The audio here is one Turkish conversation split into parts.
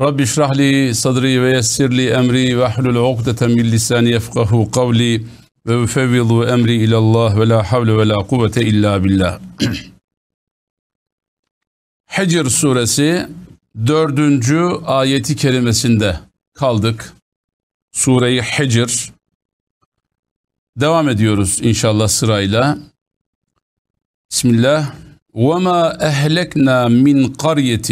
Rabbi şrahli sadri ve yessirli emri ve hlul ukdeten min lisani yefkahu kavli ve ufevvidu emri ilallah ve la havle ve la kuvvete illa billah. Hicr suresi dördüncü ayeti kerimesinde kaldık. Sureyi Hicr. Devam ediyoruz inşallah sırayla. Bismillah. وَمَا اَهْلَكْنَا مِنْ قَرْيَةٍ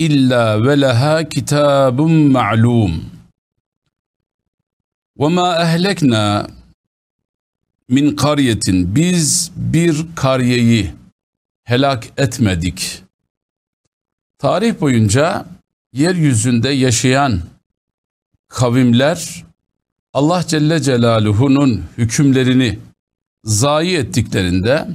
illa ve leha kitabun ma'lum. Ve ma ehlekna min kariyetin biz bir kariyeyi helak etmedik. Tarih boyunca yeryüzünde yaşayan kavimler Allah Celle Celaluhu'nun hükümlerini zayi ettiklerinde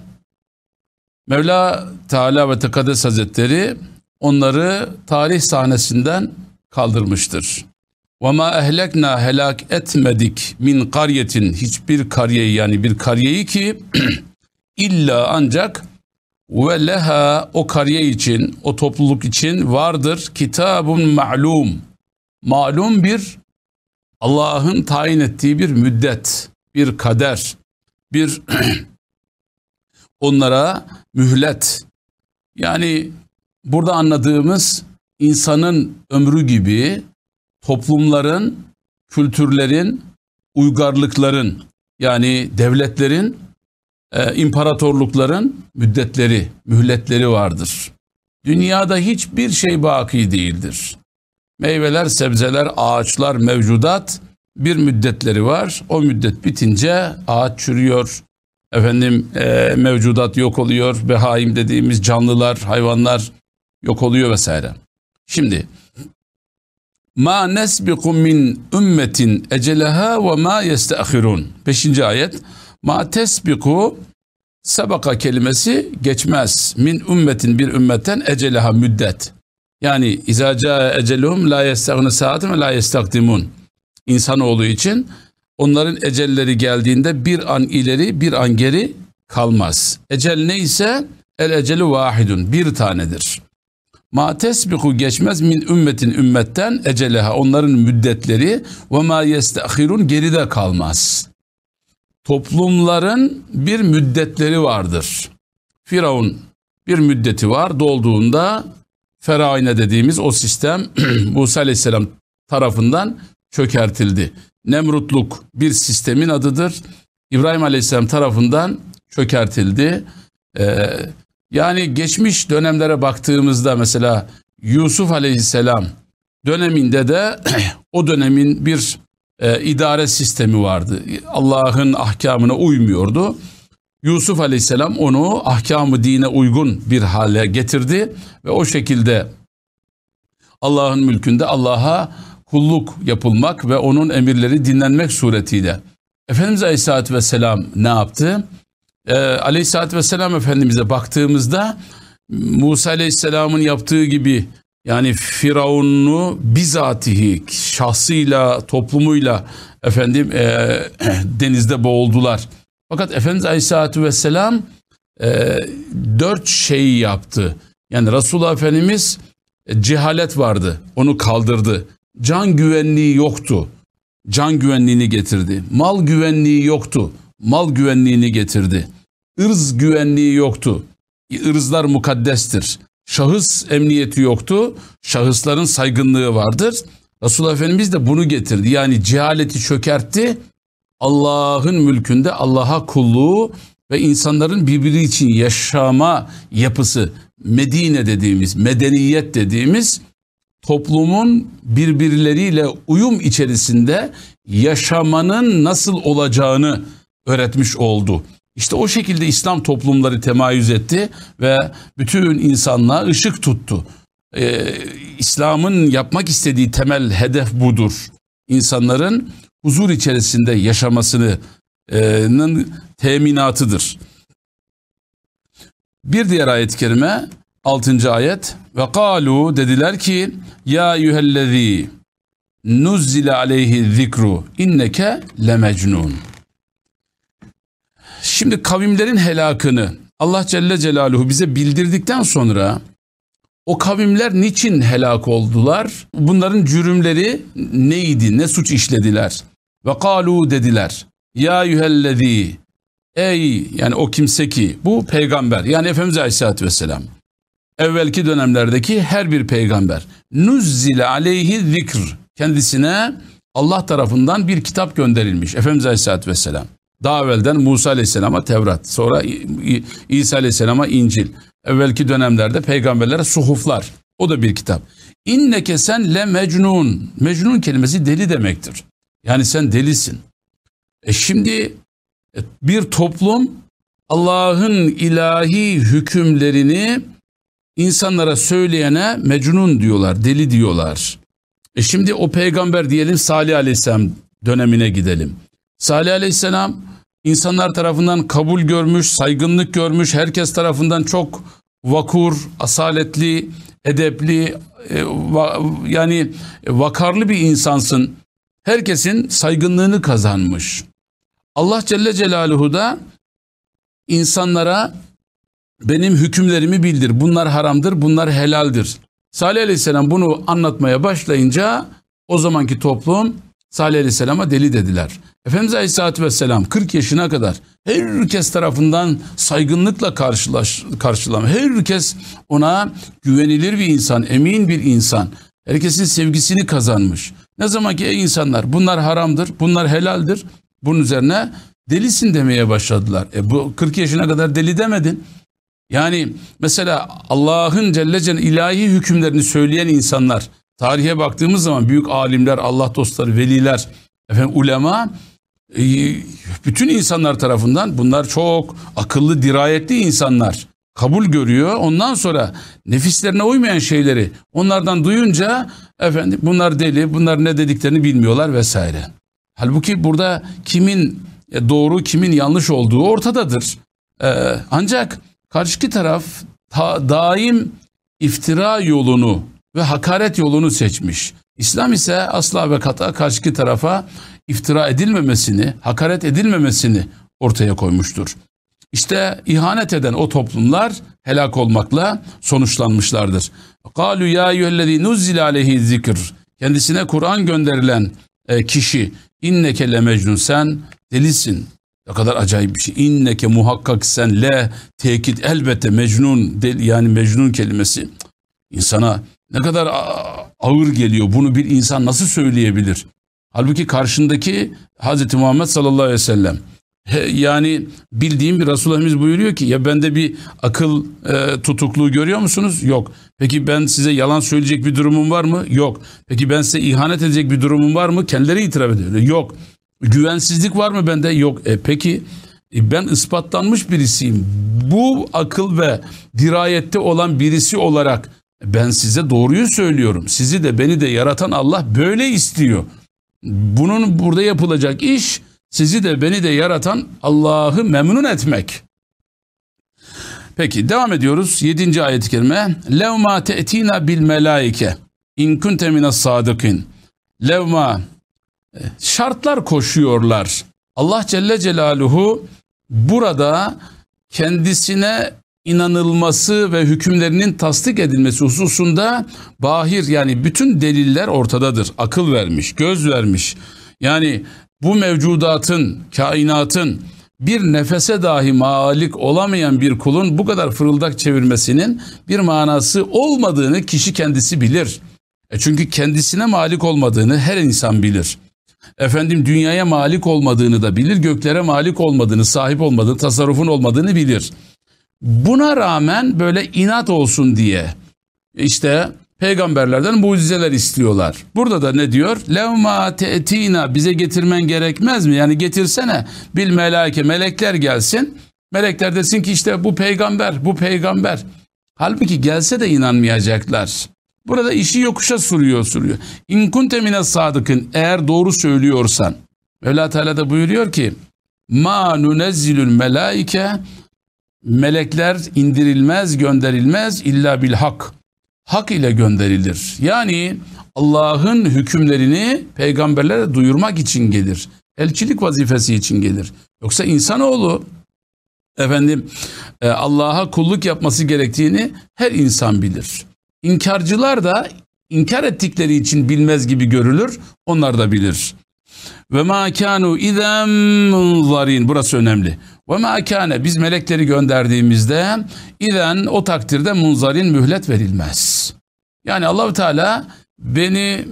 Mevla Teala ve Tekaddes Hazretleri onları tarih sahnesinden kaldırmıştır. وَمَا ehlekna helak etmedik min kariyetin hiçbir kariyeyi yani bir kariyeyi ki illa ancak ve leha o kariye için o topluluk için vardır kitabun ma'lum malum bir Allah'ın tayin ettiği bir müddet bir kader bir onlara mühlet yani Burada anladığımız insanın ömrü gibi toplumların, kültürlerin, uygarlıkların yani devletlerin, e, imparatorlukların müddetleri, mühletleri vardır. Dünyada hiçbir şey baki değildir. Meyveler, sebzeler, ağaçlar, mevcudat bir müddetleri var. O müddet bitince ağaç çürüyor, efendim e, mevcudat yok oluyor, behaim dediğimiz canlılar, hayvanlar yok oluyor vesaire. Şimdi ma nesbiqu min ümmetin eceleha ve ma yesteahirun. Beşinci ayet. Ma tesbiku sabaka kelimesi geçmez. Min ümmetin bir ümmetten eceleha müddet. Yani izâ câe eceluhum la yestagni saatin ve la yestakdimun. İnsanoğlu için onların ecelleri geldiğinde bir an ileri bir an geri kalmaz. Ecel neyse el eceli vahidun bir tanedir. Ma tesbiku geçmez min ümmetin ümmetten eceleha onların müddetleri ve ma yestahirun geride kalmaz. Toplumların bir müddetleri vardır. Firavun bir müddeti var dolduğunda Feraine dediğimiz o sistem Musa Aleyhisselam tarafından çökertildi. Nemrutluk bir sistemin adıdır. İbrahim Aleyhisselam tarafından çökertildi. Ee, yani geçmiş dönemlere baktığımızda mesela Yusuf Aleyhisselam döneminde de o dönemin bir e, idare sistemi vardı. Allah'ın ahkamına uymuyordu. Yusuf Aleyhisselam onu ahkamı dine uygun bir hale getirdi ve o şekilde Allah'ın mülkünde Allah'a kulluk yapılmak ve onun emirleri dinlenmek suretiyle Efendimiz Aleyhisselatü Vesselam ne yaptı? E, aleyhissalatü vesselam Efendimiz'e baktığımızda Musa aleyhisselamın yaptığı gibi yani Firavun'u bizatihi şahsıyla toplumuyla efendim e, denizde boğuldular. Fakat Efendimiz Aleyhisselatü Vesselam e, dört şeyi yaptı. Yani Resulullah Efendimiz e, cehalet vardı. Onu kaldırdı. Can güvenliği yoktu. Can güvenliğini getirdi. Mal güvenliği yoktu. Mal güvenliğini getirdi ırz güvenliği yoktu. Irzlar mukaddestir. Şahıs emniyeti yoktu. Şahısların saygınlığı vardır. Resulullah Efendimiz de bunu getirdi. Yani cehaleti çökertti. Allah'ın mülkünde Allah'a kulluğu ve insanların birbiri için yaşama yapısı Medine dediğimiz, medeniyet dediğimiz toplumun birbirleriyle uyum içerisinde yaşamanın nasıl olacağını öğretmiş oldu. İşte o şekilde İslam toplumları temayüz etti ve bütün insanlığa ışık tuttu. e, İslam'ın yapmak istediği temel hedef budur. İnsanların huzur içerisinde yaşamasının e, teminatıdır. Bir diğer ayet-i kerime 6. ayet ve kalu dediler ki ya eyyühellezî nuzzile aleyhi zikru inneke lemecnun. Şimdi kavimlerin helakını Allah Celle Celaluhu bize bildirdikten sonra o kavimler niçin helak oldular? Bunların cürümleri neydi? Ne suç işlediler? Ve kalu dediler. Ya yühellezî Ey yani o kimse ki bu peygamber yani Efendimiz Aleyhisselatü Vesselam evvelki dönemlerdeki her bir peygamber nuzzile aleyhi zikr kendisine Allah tarafından bir kitap gönderilmiş Efendimiz Aleyhisselatü Vesselam. Daha evvelden Musa Aleyhisselam'a Tevrat, sonra İsa Aleyhisselam'a İncil. Evvelki dönemlerde peygamberlere suhuflar. O da bir kitap. İnneke sen le mecnun. Mecnun kelimesi deli demektir. Yani sen delisin. E şimdi e, bir toplum Allah'ın ilahi hükümlerini insanlara söyleyene mecnun diyorlar, deli diyorlar. E şimdi o peygamber diyelim Salih Aleyhisselam dönemine gidelim. Salih Aleyhisselam insanlar tarafından kabul görmüş, saygınlık görmüş, herkes tarafından çok vakur, asaletli, edepli, e, yani vakarlı bir insansın. Herkesin saygınlığını kazanmış. Allah Celle Celaluhu da insanlara benim hükümlerimi bildir. Bunlar haramdır, bunlar helaldir. Salih Aleyhisselam bunu anlatmaya başlayınca o zamanki toplum Salih Aleyhisselam'a deli dediler. Efendimiz Aleyhisselatü Vesselam 40 yaşına kadar herkes tarafından saygınlıkla karşılaş, karşılama. Herkes ona güvenilir bir insan, emin bir insan. Herkesin sevgisini kazanmış. Ne zaman ki insanlar bunlar haramdır, bunlar helaldir. Bunun üzerine delisin demeye başladılar. E bu 40 yaşına kadar deli demedin. Yani mesela Allah'ın Celle Celle ilahi hükümlerini söyleyen insanlar tarihe baktığımız zaman büyük alimler, Allah dostları, veliler, efendim ulema e, bütün insanlar tarafından bunlar çok akıllı, dirayetli insanlar kabul görüyor. Ondan sonra nefislerine uymayan şeyleri onlardan duyunca efendim bunlar deli, bunlar ne dediklerini bilmiyorlar vesaire. Halbuki burada kimin doğru, kimin yanlış olduğu ortadadır. Ee, ancak karşıki taraf ta, daim iftira yolunu ve hakaret yolunu seçmiş. İslam ise asla ve kata karşıki tarafa iftira edilmemesini, hakaret edilmemesini ortaya koymuştur. İşte ihanet eden o toplumlar helak olmakla sonuçlanmışlardır. Kalu ya eyyühellezî nuzzile aleyhi zikr. Kendisine Kur'an gönderilen e, kişi inneke le sen delisin. Ne kadar acayip bir şey. İnneke muhakkak sen le tekit elbette mecnun del, yani mecnun kelimesi insana ne kadar ağır geliyor. Bunu bir insan nasıl söyleyebilir? Halbuki karşındaki Hazreti Muhammed sallallahu aleyhi ve sellem. He, yani bildiğim bir Resulullah'ımız buyuruyor ki ya bende bir akıl e, tutukluğu görüyor musunuz? Yok. Peki ben size yalan söyleyecek bir durumum var mı? Yok. Peki ben size ihanet edecek bir durumum var mı? Kendileri itiraf ediyor. Yok. Güvensizlik var mı bende? Yok. E peki e, ben ispatlanmış birisiyim. Bu akıl ve dirayette olan birisi olarak ben size doğruyu söylüyorum. Sizi de beni de yaratan Allah böyle istiyor. Bunun burada yapılacak iş sizi de beni de yaratan Allah'ı memnun etmek. Peki devam ediyoruz. 7. ayet-i kerime. Levma te'tina bil melaike in kunte minas sadıkin. Levma e, şartlar koşuyorlar. Allah Celle Celaluhu burada kendisine inanılması ve hükümlerinin tasdik edilmesi hususunda bahir yani bütün deliller ortadadır. Akıl vermiş, göz vermiş. Yani bu mevcudatın, kainatın bir nefese dahi malik olamayan bir kulun bu kadar fırıldak çevirmesinin bir manası olmadığını kişi kendisi bilir. E çünkü kendisine malik olmadığını her insan bilir. Efendim dünyaya malik olmadığını da bilir, göklere malik olmadığını, sahip olmadığını, tasarrufun olmadığını bilir. Buna rağmen böyle inat olsun diye işte peygamberlerden mucizeler istiyorlar. Burada da ne diyor? Levma te'tina bize getirmen gerekmez mi? Yani getirsene bil meleke melekler gelsin. Melekler desin ki işte bu peygamber bu peygamber. Halbuki gelse de inanmayacaklar. Burada işi yokuşa sürüyor sürüyor. İn kunte mine sadıkın eğer doğru söylüyorsan. Mevla Teala da buyuruyor ki ma nunezzilül melaike melekler indirilmez gönderilmez illa bil hak. Hak ile gönderilir. Yani Allah'ın hükümlerini peygamberlere duyurmak için gelir. Elçilik vazifesi için gelir. Yoksa insanoğlu efendim e, Allah'a kulluk yapması gerektiğini her insan bilir. İnkarcılar da inkar ettikleri için bilmez gibi görülür. Onlar da bilir. Ve ma kanu idem munzarin. Burası önemli. Ve ma kane biz melekleri gönderdiğimizde iden o takdirde munzarin mühlet verilmez. Yani Allahu Teala beni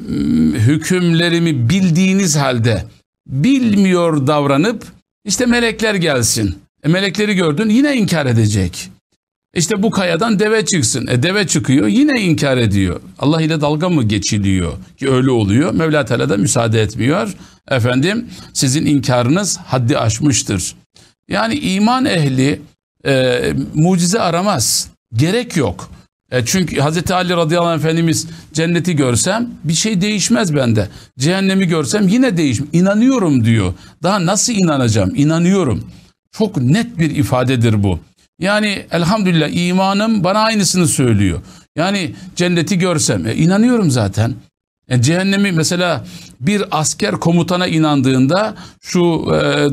hükümlerimi bildiğiniz halde bilmiyor davranıp işte melekler gelsin. E melekleri gördün yine inkar edecek. İşte bu kayadan deve çıksın. E deve çıkıyor yine inkar ediyor. Allah ile dalga mı geçiliyor? Ki öyle oluyor. Mevla Teala da müsaade etmiyor. Efendim sizin inkarınız haddi aşmıştır. Yani iman ehli e, mucize aramaz. Gerek yok. E çünkü Hz. Ali radıyallahu anh Efendimiz cenneti görsem bir şey değişmez bende. Cehennemi görsem yine değişmez. İnanıyorum diyor. Daha nasıl inanacağım? İnanıyorum. Çok net bir ifadedir bu. Yani elhamdülillah imanım bana aynısını söylüyor. Yani cenneti görsem e, inanıyorum zaten. E, cehennemi mesela bir asker komutana inandığında şu e,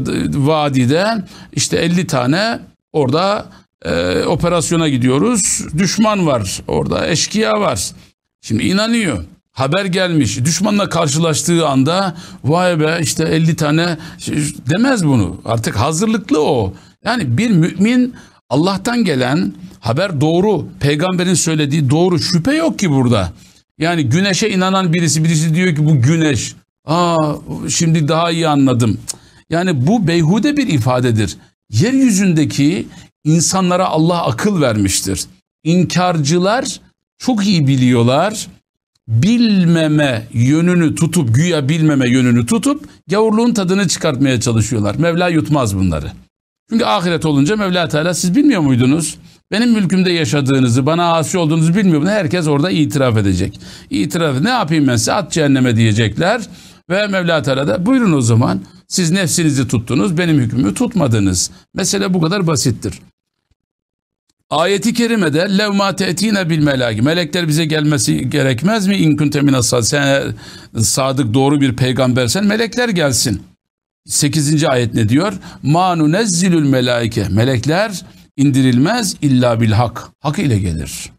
vadide işte 50 tane orada e, operasyona gidiyoruz. Düşman var orada eşkıya var. Şimdi inanıyor. Haber gelmiş. Düşmanla karşılaştığı anda vay be işte 50 tane demez bunu. Artık hazırlıklı o. Yani bir mümin Allah'tan gelen haber doğru. Peygamberin söylediği doğru. Şüphe yok ki burada. Yani güneşe inanan birisi birisi diyor ki bu güneş. Aa şimdi daha iyi anladım. Yani bu beyhude bir ifadedir. Yeryüzündeki insanlara Allah akıl vermiştir. İnkarcılar çok iyi biliyorlar. Bilmeme yönünü tutup güya bilmeme yönünü tutup gavurluğun tadını çıkartmaya çalışıyorlar. Mevla yutmaz bunları. Çünkü ahiret olunca Mevla Teala siz bilmiyor muydunuz? Benim mülkümde yaşadığınızı, bana asi olduğunuzu bilmiyor. Herkes orada itiraf edecek. İtiraf ne yapayım ben size at cehenneme diyecekler. Ve Mevla Teala da buyurun o zaman siz nefsinizi tuttunuz benim hükmümü tutmadınız. Mesele bu kadar basittir. Ayeti kerimede levma te'tine bil melaki. Melekler bize gelmesi gerekmez mi? İn kunte Sen sadık doğru bir peygambersen melekler gelsin. 8. ayet ne diyor? Manu nezzilül melaike. Melekler indirilmez illa bil hak. Hak ile gelir.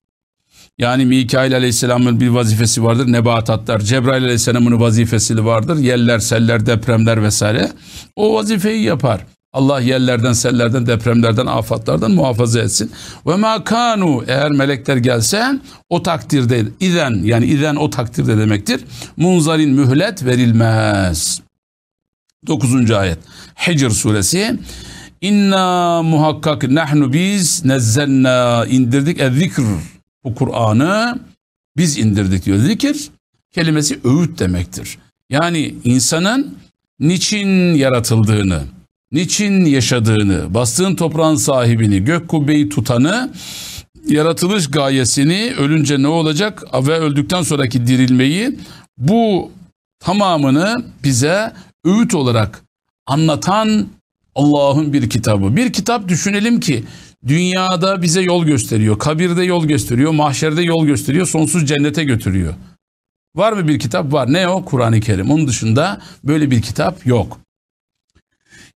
Yani Mikail Aleyhisselam'ın bir vazifesi vardır. Nebatatlar. Cebrail Aleyhisselam'ın vazifesi vardır. Yeller, seller, depremler vesaire. O vazifeyi yapar. Allah yerlerden, sellerden, depremlerden, afatlardan muhafaza etsin. Ve ma kanu eğer melekler gelse o takdirde iden yani iden o takdirde demektir. Munzarin mühlet verilmez. 9. ayet. Hicr suresi. İnna muhakkak nahnu biz nezzelna indirdik e zikr. Bu Kur'an'ı biz indirdik diyor. Zikir kelimesi öğüt demektir. Yani insanın niçin yaratıldığını, niçin yaşadığını, bastığın toprağın sahibini, gök kubbeyi tutanı, yaratılış gayesini, ölünce ne olacak ve öldükten sonraki dirilmeyi bu tamamını bize öğüt olarak anlatan Allah'ın bir kitabı. Bir kitap düşünelim ki dünyada bize yol gösteriyor, kabirde yol gösteriyor, mahşerde yol gösteriyor, sonsuz cennete götürüyor. Var mı bir kitap? Var. Ne o? Kur'an-ı Kerim. Onun dışında böyle bir kitap yok.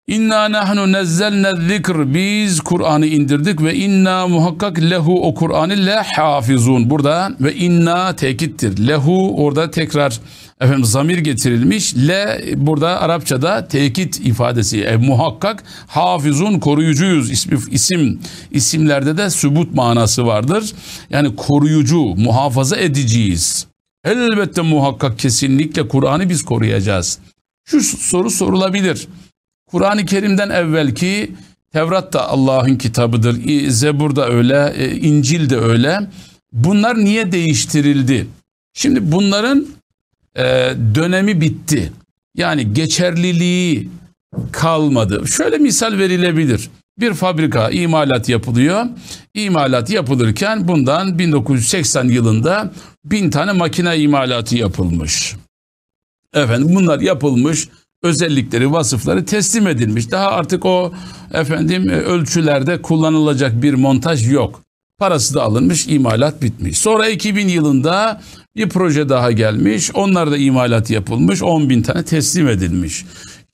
İnna nahnu nezzelne zikr. Biz Kur'an'ı indirdik ve inna muhakkak lehu o Kur'an'ı le hafizun. Burada ve inna tekittir. Lehu orada tekrar efendim zamir getirilmiş. Le burada Arapçada tekit ifadesi. E, muhakkak hafizun koruyucuyuz. İsmi, isim isimlerde de sübut manası vardır. Yani koruyucu, muhafaza ediciyiz. Elbette muhakkak kesinlikle Kur'an'ı biz koruyacağız. Şu soru sorulabilir. Kur'an-ı Kerim'den evvelki Tevrat da Allah'ın kitabıdır. Zebur da öyle, e, İncil de öyle. Bunlar niye değiştirildi? Şimdi bunların e, dönemi bitti. Yani geçerliliği kalmadı. Şöyle misal verilebilir. Bir fabrika imalat yapılıyor. İmalat yapılırken bundan 1980 yılında bin tane makine imalatı yapılmış. Efendim bunlar yapılmış özellikleri, vasıfları teslim edilmiş. Daha artık o efendim ölçülerde kullanılacak bir montaj yok. Parası da alınmış, imalat bitmiş. Sonra 2000 yılında bir proje daha gelmiş. Onlar da imalat yapılmış. 10 bin tane teslim edilmiş.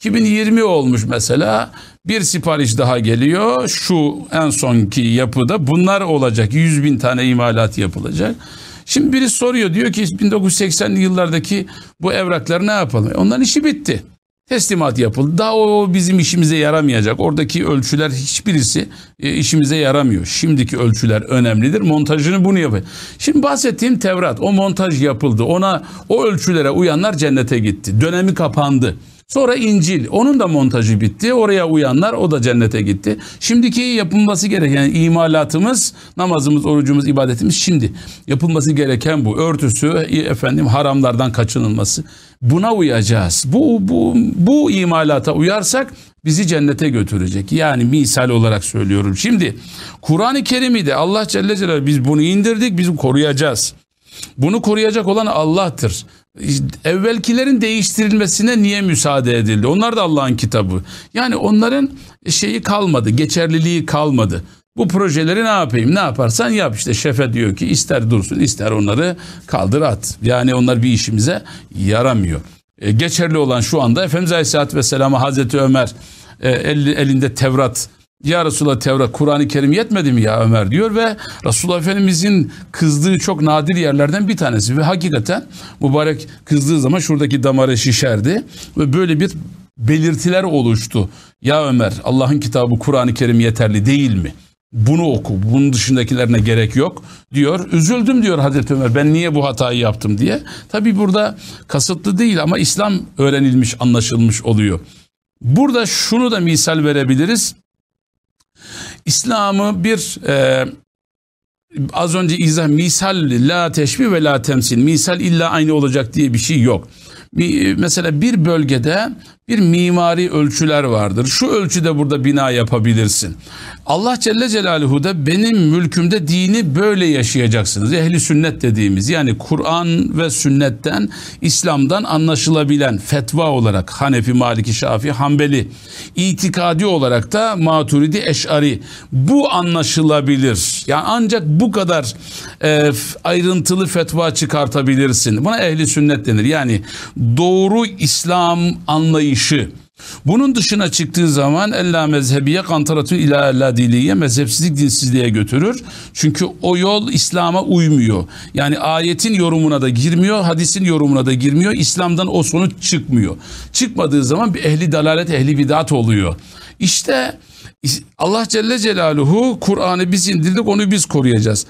2020 olmuş mesela. Bir sipariş daha geliyor. Şu en sonki yapıda bunlar olacak. 100 bin tane imalat yapılacak. Şimdi biri soruyor diyor ki 1980'li yıllardaki bu evraklar ne yapalım? Onların işi bitti. Teslimat yapıldı. Daha o bizim işimize yaramayacak. Oradaki ölçüler hiçbirisi e, işimize yaramıyor. Şimdiki ölçüler önemlidir. Montajını bunu yapıyor. Şimdi bahsettiğim Tevrat o montaj yapıldı. Ona o ölçülere uyanlar cennete gitti. Dönemi kapandı. Sonra İncil, onun da montajı bitti. Oraya uyanlar, o da cennete gitti. Şimdiki yapılması gereken imalatımız, namazımız, orucumuz, ibadetimiz şimdi. Yapılması gereken bu. Örtüsü, efendim haramlardan kaçınılması. Buna uyacağız. Bu, bu, bu imalata uyarsak bizi cennete götürecek. Yani misal olarak söylüyorum. Şimdi Kur'an-ı Kerim'i de Allah Celle Celaluhu biz bunu indirdik, biz koruyacağız. Bunu koruyacak olan Allah'tır. Evvelkilerin değiştirilmesine niye müsaade edildi? Onlar da Allah'ın kitabı. Yani onların şeyi kalmadı, geçerliliği kalmadı. Bu projeleri ne yapayım? Ne yaparsan yap işte şefe diyor ki ister dursun ister onları kaldır at. Yani onlar bir işimize yaramıyor. E, geçerli olan şu anda Efendimiz Aleyhisselatü Vesselam'a Hazreti Ömer e, elinde Tevrat ya Resulallah Tevrat, Kur'an-ı Kerim yetmedi mi ya Ömer diyor ve Resulullah Efendimizin kızdığı çok nadir yerlerden bir tanesi ve hakikaten mübarek kızdığı zaman şuradaki damarı şişerdi ve böyle bir belirtiler oluştu. Ya Ömer Allah'ın kitabı Kur'an-ı Kerim yeterli değil mi? Bunu oku. Bunun dışındakilerine gerek yok diyor. Üzüldüm diyor Hazreti Ömer. Ben niye bu hatayı yaptım diye. Tabi burada kasıtlı değil ama İslam öğrenilmiş, anlaşılmış oluyor. Burada şunu da misal verebiliriz. İslam'ı bir e, az önce izah misal la teşbih ve la temsil. Misal illa aynı olacak diye bir şey yok. Mesela bir bölgede bir mimari ölçüler vardır. Şu ölçüde burada bina yapabilirsin. Allah Celle Celaluhu da benim mülkümde dini böyle yaşayacaksınız. Ehli sünnet dediğimiz yani Kur'an ve sünnetten İslam'dan anlaşılabilen fetva olarak Hanefi, Maliki, Şafi, Hanbeli, itikadi olarak da Maturidi, Eş'ari bu anlaşılabilir. Yani ancak bu kadar e, ayrıntılı fetva çıkartabilirsin. Buna ehli sünnet denir. Yani doğru İslam anlayışı bunun dışına çıktığı zaman ella mezhebiye kantaratun ila ella diliye mezhepsizlik dinsizliğe götürür. Çünkü o yol İslam'a uymuyor. Yani ayetin yorumuna da girmiyor, hadisin yorumuna da girmiyor. İslam'dan o sonuç çıkmıyor. Çıkmadığı zaman bir ehli dalalet, ehli bidat oluyor. İşte Allah Celle Celaluhu Kur'an'ı biz indirdik onu biz koruyacağız.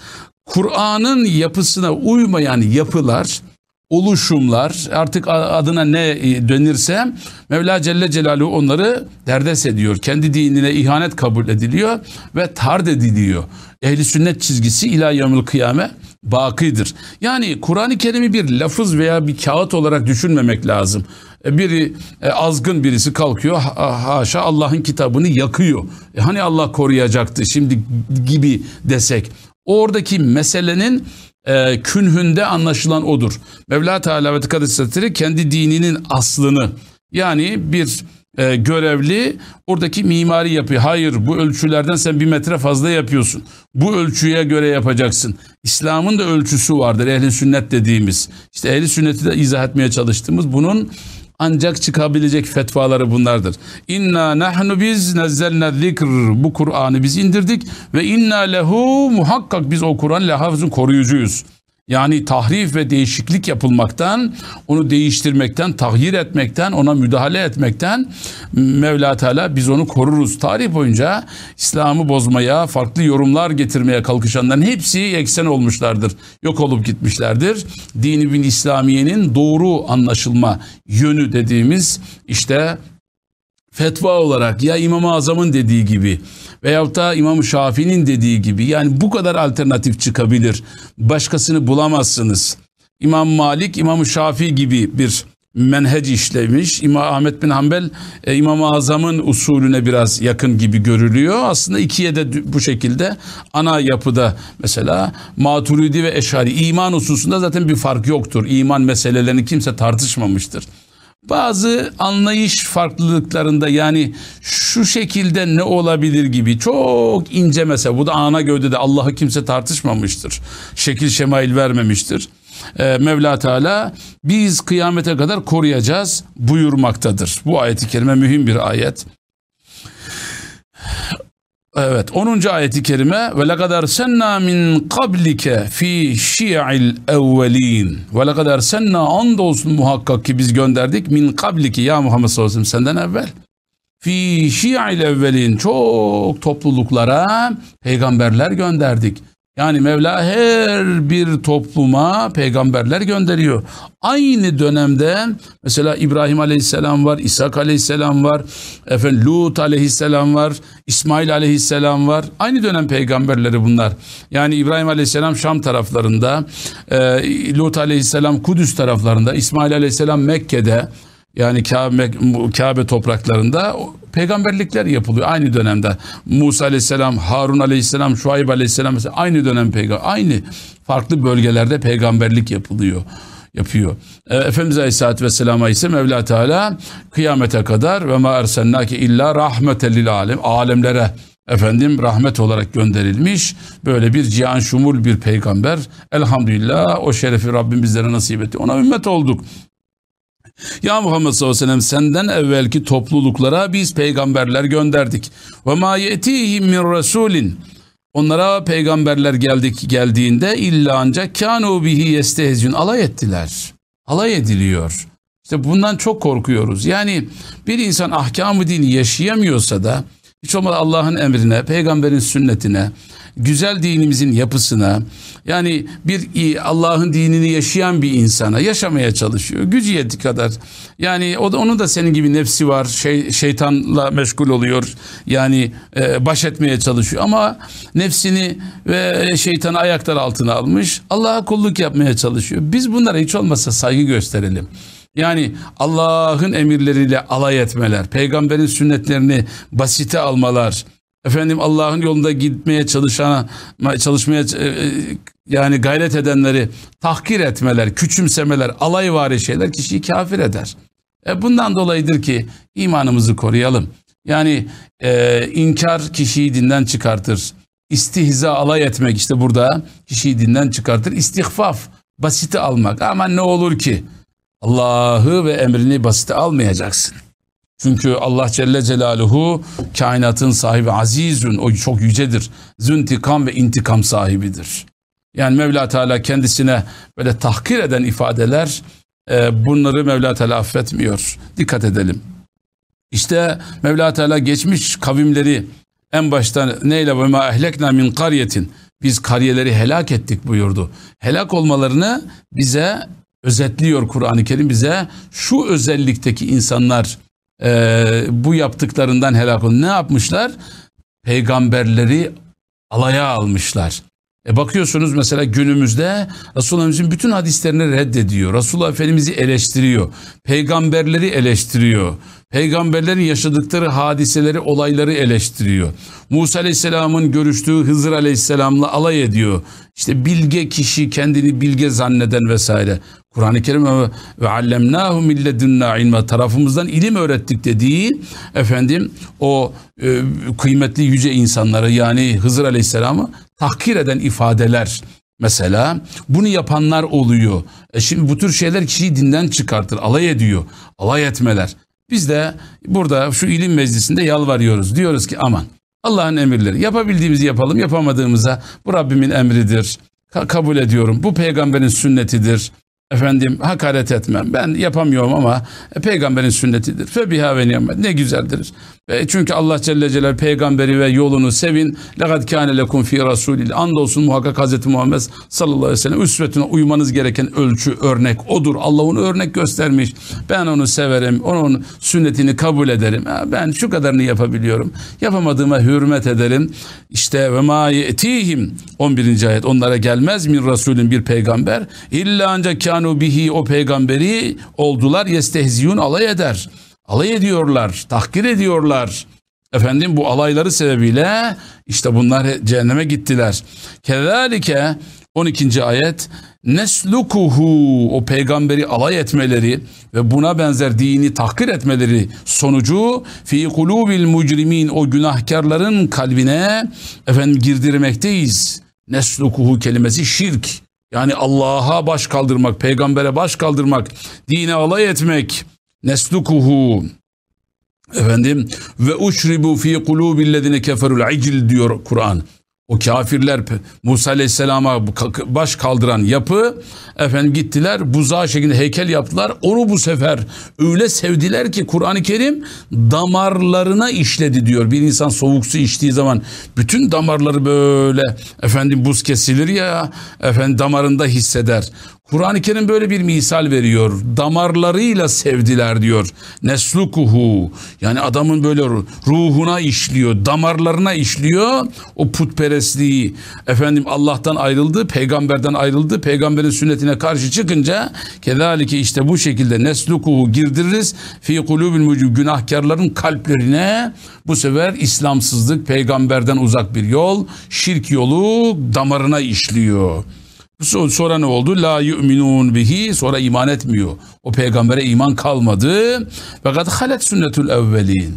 Kur'an'ın yapısına uymayan yapılar oluşumlar artık adına ne e, dönirse Mevla Celle Celaluhu onları derdest ediyor. Kendi dinine ihanet kabul ediliyor ve tard ediliyor. Ehli sünnet çizgisi ila kıyame bakidir. Yani Kur'an-ı Kerim'i bir lafız veya bir kağıt olarak düşünmemek lazım. E, biri e, azgın birisi kalkıyor ha, haşa Allah'ın kitabını yakıyor. E hani Allah koruyacaktı şimdi gibi desek. Oradaki meselenin e, künhünde anlaşılan odur. Mevla Teala ve Tekadüssetleri kendi dininin aslını yani bir e, görevli oradaki mimari yapıyor. Hayır bu ölçülerden sen bir metre fazla yapıyorsun. Bu ölçüye göre yapacaksın. İslam'ın da ölçüsü vardır ehli sünnet dediğimiz. İşte ehli sünneti de izah etmeye çalıştığımız bunun ancak çıkabilecek fetvaları bunlardır. İnna nahnu biz nezzelne zikr bu Kur'an'ı biz indirdik ve inna lehu muhakkak biz o Kur'an lehafızın koruyucuyuz. Yani tahrif ve değişiklik yapılmaktan, onu değiştirmekten, tahyir etmekten, ona müdahale etmekten Mevla Teala biz onu koruruz. Tarih boyunca İslam'ı bozmaya, farklı yorumlar getirmeye kalkışanların hepsi eksen olmuşlardır. Yok olup gitmişlerdir. Dini bin İslamiye'nin doğru anlaşılma yönü dediğimiz işte fetva olarak ya İmam-ı Azam'ın dediği gibi veyahut da İmam Şafii'nin dediği gibi yani bu kadar alternatif çıkabilir. Başkasını bulamazsınız. İmam Malik, İmam Şafii gibi bir menhec işlemiş. İmam Ahmet bin Hanbel e, İmam-ı Azam'ın usulüne biraz yakın gibi görülüyor. Aslında ikiye de bu şekilde ana yapıda mesela Maturidi ve Eşari iman hususunda zaten bir fark yoktur. İman meselelerini kimse tartışmamıştır. Bazı anlayış farklılıklarında yani şu şekilde ne olabilir gibi çok ince mesela bu da ana gövdede Allah'ı kimse tartışmamıştır. Şekil şemail vermemiştir. Ee, Mevla Teala biz kıyamete kadar koruyacağız buyurmaktadır. Bu ayeti kerime mühim bir ayet. Evet 10. ayeti kerime ve lekad ersenna min kablike fi şi'il evvelin ve lekad ersenna andolsun muhakkak ki biz gönderdik min kabliki ya Muhammed sallallahu aleyhi ve sellem senden evvel fi şi'il evvelin çok topluluklara peygamberler gönderdik. Yani Mevla her bir topluma peygamberler gönderiyor. Aynı dönemde mesela İbrahim Aleyhisselam var, İshak Aleyhisselam var, efendim Lut Aleyhisselam var, İsmail Aleyhisselam var. Aynı dönem peygamberleri bunlar. Yani İbrahim Aleyhisselam Şam taraflarında, Lut Aleyhisselam Kudüs taraflarında, İsmail Aleyhisselam Mekke'de, yani Kabe, Kabe topraklarında peygamberlikler yapılıyor aynı dönemde. Musa aleyhisselam, Harun aleyhisselam, Şuayb aleyhisselam mesela aynı dönem peygamber, aynı farklı bölgelerde peygamberlik yapılıyor yapıyor. E, Efendimiz Aleyhisselatü Vesselam'a ise Mevla Teala kıyamete kadar ve ma ersennake illa rahmeten lil alem alemlere efendim rahmet olarak gönderilmiş böyle bir cihan şumul bir peygamber. Elhamdülillah o şerefi Rabbim bizlere nasip etti. Ona ümmet olduk. Ya Muhammed sallallahu aleyhi ve sellem senden evvelki topluluklara biz peygamberler gönderdik. Ve ma yetihim min rasulin. Onlara peygamberler geldik geldiğinde illa ancak kanu bihi yestehzün alay ettiler. Alay ediliyor. İşte bundan çok korkuyoruz. Yani bir insan ahkamı dini yaşayamıyorsa da hiç olmadı Allah'ın emrine, peygamberin sünnetine, güzel dinimizin yapısına yani bir Allah'ın dinini yaşayan bir insana yaşamaya çalışıyor. Gücü yeti kadar. Yani o da onun da senin gibi nefsi var. Şey, şeytanla meşgul oluyor. Yani e, baş etmeye çalışıyor ama nefsini ve şeytanı ayaklar altına almış. Allah'a kulluk yapmaya çalışıyor. Biz bunlara hiç olmazsa saygı gösterelim. Yani Allah'ın emirleriyle alay etmeler, peygamberin sünnetlerini basite almalar, efendim Allah'ın yolunda gitmeye çalışana çalışmaya e, e, yani gayret edenleri tahkir etmeler, küçümsemeler, alayvari şeyler kişiyi kafir eder. E bundan dolayıdır ki imanımızı koruyalım. Yani e, inkar kişiyi dinden çıkartır. İstihza alay etmek işte burada kişiyi dinden çıkartır. İstihfaf basite almak. Aman ne olur ki Allah'ı ve emrini basite almayacaksın. Çünkü Allah Celle Celaluhu kainatın sahibi azizün, o çok yücedir. Züntikam ve intikam sahibidir. Yani Mevla Teala kendisine böyle tahkir eden ifadeler e, bunları Mevla Teala affetmiyor. Dikkat edelim. İşte Mevla Teala geçmiş kavimleri en baştan neyle ve ma ehlekna min kariyetin biz kariyeleri helak ettik buyurdu. Helak olmalarını bize özetliyor Kur'an-ı Kerim bize şu özellikteki insanlar e, bu yaptıklarından helak oldu. Ne yapmışlar? Peygamberleri alaya almışlar. E bakıyorsunuz mesela günümüzde Resulullah'ın bütün hadislerini reddediyor. Resulullah Efendimiz'i eleştiriyor. Peygamberleri eleştiriyor. Peygamberlerin yaşadıkları hadiseleri, olayları eleştiriyor. Musa Aleyhisselam'ın görüştüğü Hızır Aleyhisselam'la alay ediyor. İşte bilge kişi kendini bilge zanneden vesaire. Kur'an-ı Kerim ve allemnahu milledunna ilme tarafımızdan ilim öğrettik dediği efendim o e, kıymetli yüce insanları yani Hızır Aleyhisselam'ı tahkir eden ifadeler mesela bunu yapanlar oluyor. E şimdi bu tür şeyler kişiyi dinden çıkartır, alay ediyor. Alay etmeler. Biz de burada şu ilim meclisinde yalvarıyoruz. Diyoruz ki aman Allah'ın emirleri yapabildiğimizi yapalım yapamadığımıza bu Rabbimin emridir. Ka- kabul ediyorum. Bu peygamberin sünnetidir efendim hakaret etmem. Ben yapamıyorum ama peygamberin sünnetidir. Febiha ve nimet ne güzeldir. E, çünkü Allah Celle Celal peygamberi ve yolunu sevin. Lekad kâne lekum fî rasûlil. Andolsun muhakkak Hazreti Muhammed sallallahu aleyhi ve sellem üsvetine uymanız gereken ölçü, örnek odur. Allah onu örnek göstermiş. Ben onu severim. Onun sünnetini kabul ederim. Ben şu kadarını yapabiliyorum. Yapamadığıma hürmet ederim. İşte ve ma yetihim 11. ayet onlara gelmez mi Resulün bir peygamber illa ancak kâne kanu bihi o peygamberi oldular yestehziyun alay eder. Alay ediyorlar, tahkir ediyorlar. Efendim bu alayları sebebiyle işte bunlar cehenneme gittiler. Kezalike 12. ayet neslukuhu o peygamberi alay etmeleri ve buna benzer dini tahkir etmeleri sonucu fi kulubil mucrimin o günahkarların kalbine efendim girdirmekteyiz. Neslukuhu kelimesi şirk. Yani Allah'a baş kaldırmak, peygambere baş kaldırmak, dine alay etmek. Neslukuhu efendim ve uçribu fi kulubillezine keferul icil diyor Kur'an o kafirler Musa Aleyhisselam'a baş kaldıran yapı efendim gittiler buzağı şeklinde heykel yaptılar. Onu bu sefer öyle sevdiler ki Kur'an-ı Kerim damarlarına işledi diyor. Bir insan soğuk su içtiği zaman bütün damarları böyle efendim buz kesilir ya efendim damarında hisseder. Kur'an-ı Kerim böyle bir misal veriyor. Damarlarıyla sevdiler diyor. Neslukuhu. Yani adamın böyle ruhuna işliyor, damarlarına işliyor. O putperestliği. Efendim Allah'tan ayrıldı, peygamberden ayrıldı. Peygamberin sünnetine karşı çıkınca kedalike işte bu şekilde neslukuhu girdiririz. Fi kulubil mucib günahkarların kalplerine bu sefer İslamsızlık, peygamberden uzak bir yol, şirk yolu damarına işliyor. Sonra ne oldu? La yu'minun bihi. Sonra iman etmiyor. O peygambere iman kalmadı. Fakat halet sünnetul evvelin.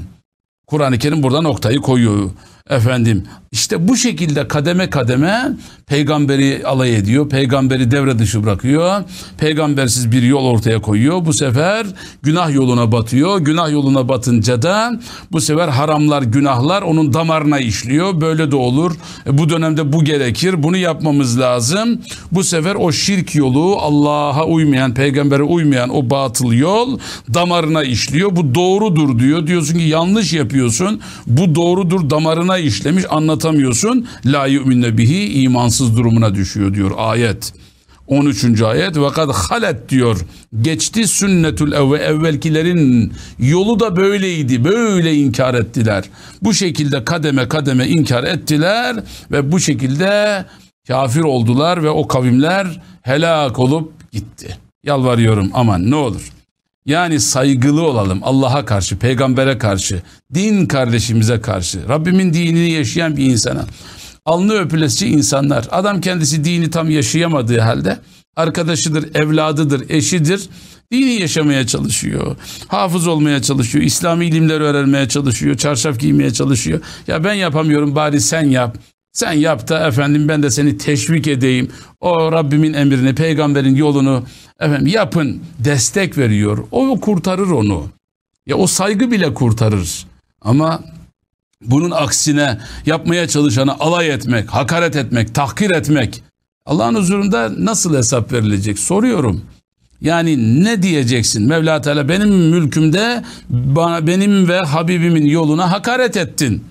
Kur'an-ı Kerim burada noktayı koyuyor. Efendim işte bu şekilde kademe kademe peygamberi alay ediyor. Peygamberi devre dışı bırakıyor. Peygambersiz bir yol ortaya koyuyor. Bu sefer günah yoluna batıyor. Günah yoluna batınca da bu sefer haramlar, günahlar onun damarına işliyor. Böyle de olur. E, bu dönemde bu gerekir. Bunu yapmamız lazım. Bu sefer o şirk yolu Allah'a uymayan, peygambere uymayan o batıl yol damarına işliyor. Bu doğrudur diyor. Diyorsun ki yanlış yapıyorsun. Bu doğrudur damarına işlemiş. Anlat anlatamıyorsun. La yu'minne bihi imansız durumuna düşüyor diyor ayet. 13. ayet vakat halet diyor. Geçti sünnetul evve evvelkilerin yolu da böyleydi. Böyle inkar ettiler. Bu şekilde kademe kademe inkar ettiler ve bu şekilde kafir oldular ve o kavimler helak olup gitti. Yalvarıyorum aman ne olur. Yani saygılı olalım Allah'a karşı, peygambere karşı, din kardeşimize karşı, Rabbimin dinini yaşayan bir insana. Alnı öpülesi insanlar. Adam kendisi dini tam yaşayamadığı halde arkadaşıdır, evladıdır, eşidir. Dini yaşamaya çalışıyor. Hafız olmaya çalışıyor. İslami ilimler öğrenmeye çalışıyor. Çarşaf giymeye çalışıyor. Ya ben yapamıyorum bari sen yap. Sen yap da efendim ben de seni teşvik edeyim. O Rabbimin emrini, peygamberin yolunu efendim yapın destek veriyor. O kurtarır onu. Ya o saygı bile kurtarır. Ama bunun aksine yapmaya çalışanı alay etmek, hakaret etmek, tahkir etmek Allah'ın huzurunda nasıl hesap verilecek soruyorum. Yani ne diyeceksin? Mevla Teala benim mülkümde bana benim ve Habibimin yoluna hakaret ettin.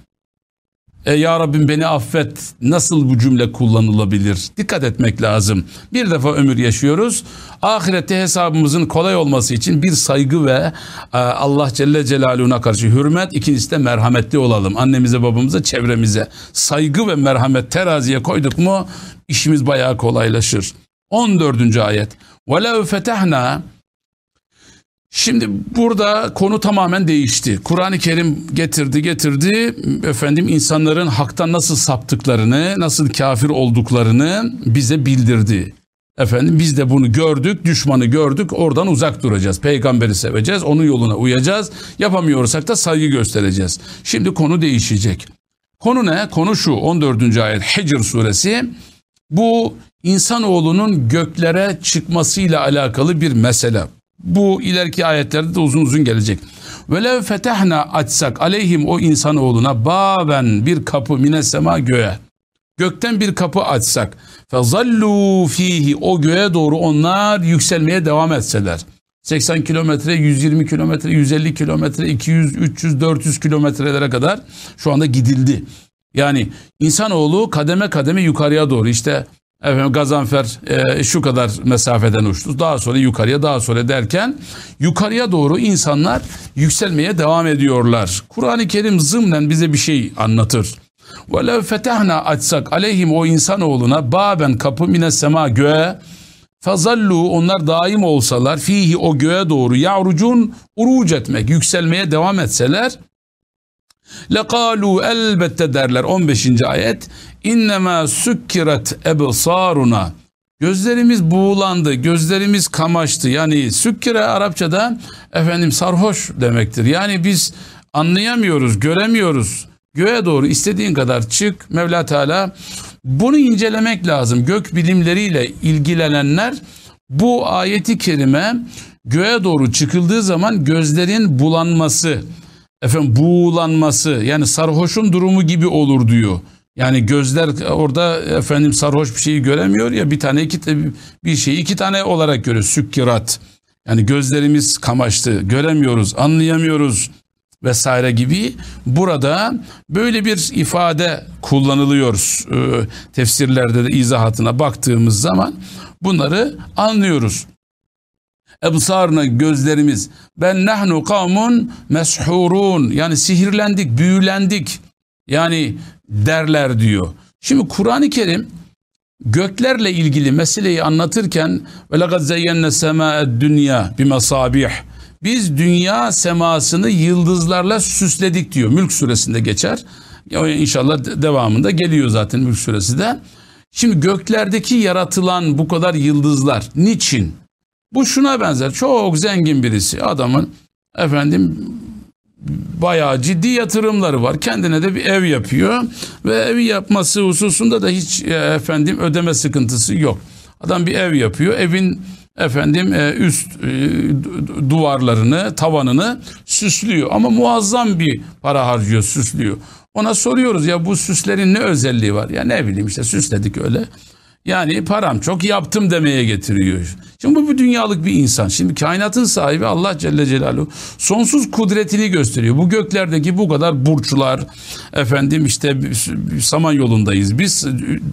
E, ya Rabbim beni affet nasıl bu cümle kullanılabilir? Dikkat etmek lazım. Bir defa ömür yaşıyoruz. Ahirette hesabımızın kolay olması için bir saygı ve e, Allah Celle Celaluhu'na karşı hürmet, ikincisi de merhametli olalım. Annemize, babamıza, çevremize. Saygı ve merhamet teraziye koyduk mu işimiz bayağı kolaylaşır. 14. ayet. وَلَوْ فَتَحْنَا Şimdi burada konu tamamen değişti. Kur'an-ı Kerim getirdi getirdi efendim insanların haktan nasıl saptıklarını, nasıl kafir olduklarını bize bildirdi. Efendim biz de bunu gördük, düşmanı gördük, oradan uzak duracağız. Peygamberi seveceğiz, onun yoluna uyacağız. Yapamıyorsak da saygı göstereceğiz. Şimdi konu değişecek. Konu ne? Konu şu 14. ayet Hicr suresi. Bu insanoğlunun göklere çıkmasıyla alakalı bir mesele. Bu ileriki ayetlerde de uzun uzun gelecek. Velev fetehna açsak aleyhim o insanoğluna baben bir kapı mine sema göğe. Gökten bir kapı açsak. Fezallu fihi o göğe doğru onlar yükselmeye devam etseler. 80 kilometre, 120 kilometre, 150 kilometre, 200, 300, 400 kilometrelere kadar şu anda gidildi. Yani insanoğlu kademe kademe yukarıya doğru işte Efendim Gazanfer e, şu kadar mesafeden uçtu. Daha sonra yukarıya daha sonra derken yukarıya doğru insanlar yükselmeye devam ediyorlar. Kur'an-ı Kerim zımnen bize bir şey anlatır. وَلَوْ fetahna açsak aleyhim o insanoğluna baben kapı mine sema göğe Fazallu onlar daim olsalar fihi o göğe doğru yavrucun uruc etmek, yükselmeye devam etseler lekalu elbette derler 15. ayet innema sükkiret ebsaruna Gözlerimiz buğulandı, gözlerimiz kamaştı. Yani sükkire Arapçada efendim sarhoş demektir. Yani biz anlayamıyoruz, göremiyoruz. Göğe doğru istediğin kadar çık Mevla Teala. Bunu incelemek lazım. Gök bilimleriyle ilgilenenler bu ayeti kerime göğe doğru çıkıldığı zaman gözlerin bulanması, efendim buğulanması yani sarhoşun durumu gibi olur diyor. Yani gözler orada efendim sarhoş bir şeyi göremiyor ya bir tane iki bir şeyi iki tane olarak görüyor. Sükkirat. Yani gözlerimiz kamaştı, göremiyoruz, anlayamıyoruz vesaire gibi burada böyle bir ifade kullanılıyor e, tefsirlerde de izahatına baktığımız zaman bunları anlıyoruz. Ebsarına gözlerimiz ben nahnu kavmun meshurun yani sihirlendik, büyülendik. Yani derler diyor. Şimdi Kur'an-ı Kerim göklerle ilgili meseleyi anlatırken ve lekad zeyyenne sema'ed dünya bimasabih biz dünya semasını yıldızlarla süsledik diyor. Mülk suresinde geçer. İnşallah devamında geliyor zaten Mülk suresi de. Şimdi göklerdeki yaratılan bu kadar yıldızlar niçin? Bu şuna benzer. Çok zengin birisi adamın efendim bayağı ciddi yatırımları var. Kendine de bir ev yapıyor ve evi yapması hususunda da hiç e, efendim ödeme sıkıntısı yok. Adam bir ev yapıyor. Evin efendim e, üst e, duvarlarını, tavanını süslüyor ama muazzam bir para harcıyor, süslüyor. Ona soruyoruz ya bu süslerin ne özelliği var? Ya ne bileyim işte süsledik öyle. Yani param çok yaptım demeye getiriyor. Şimdi bu bir dünyalık bir insan. Şimdi kainatın sahibi Allah Celle Celaluhu sonsuz kudretini gösteriyor. Bu göklerdeki bu kadar burçlar efendim işte saman yolundayız. Biz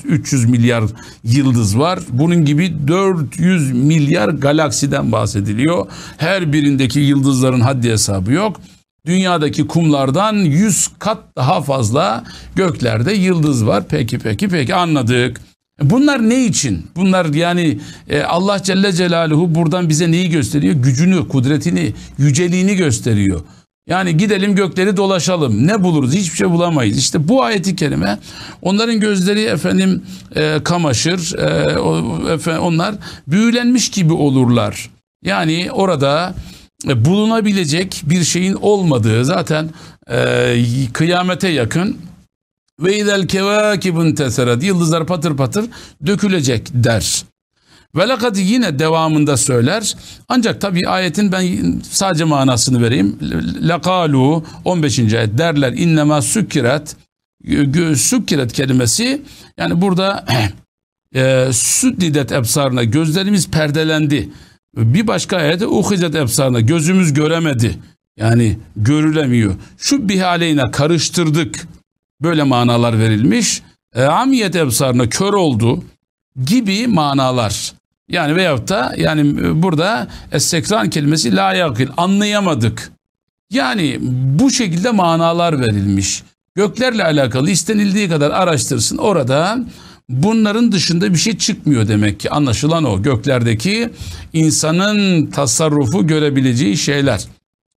300 milyar yıldız var. Bunun gibi 400 milyar galaksiden bahsediliyor. Her birindeki yıldızların haddi hesabı yok. Dünyadaki kumlardan 100 kat daha fazla göklerde yıldız var. Peki peki peki anladık. Bunlar ne için? Bunlar yani e, Allah Celle Celaluhu buradan bize neyi gösteriyor? Gücünü, kudretini, yüceliğini gösteriyor. Yani gidelim gökleri dolaşalım. Ne buluruz? Hiçbir şey bulamayız. İşte bu ayeti kerime onların gözleri efendim e, kamaşır. E, o, efendim, onlar büyülenmiş gibi olurlar. Yani orada e, bulunabilecek bir şeyin olmadığı zaten e, kıyamete yakın ve izel kevâkibun teseret. Yıldızlar patır patır dökülecek der. Ve lekad yine devamında söyler. Ancak tabi ayetin ben sadece manasını vereyim. Lekalu 15. ayet derler innema sükkiret. Sükkiret kelimesi yani burada e, süddidet ebsarına gözlerimiz perdelendi. Bir başka ayette uhizet ebsarına gözümüz göremedi. Yani görülemiyor. Şu bihaleyine karıştırdık böyle manalar verilmiş. E, amiyet ebsarına kör oldu gibi manalar. Yani veyahut da yani burada essekran kelimesi la yakil anlayamadık. Yani bu şekilde manalar verilmiş. Göklerle alakalı istenildiği kadar araştırsın. Orada bunların dışında bir şey çıkmıyor demek ki. Anlaşılan o göklerdeki insanın tasarrufu görebileceği şeyler.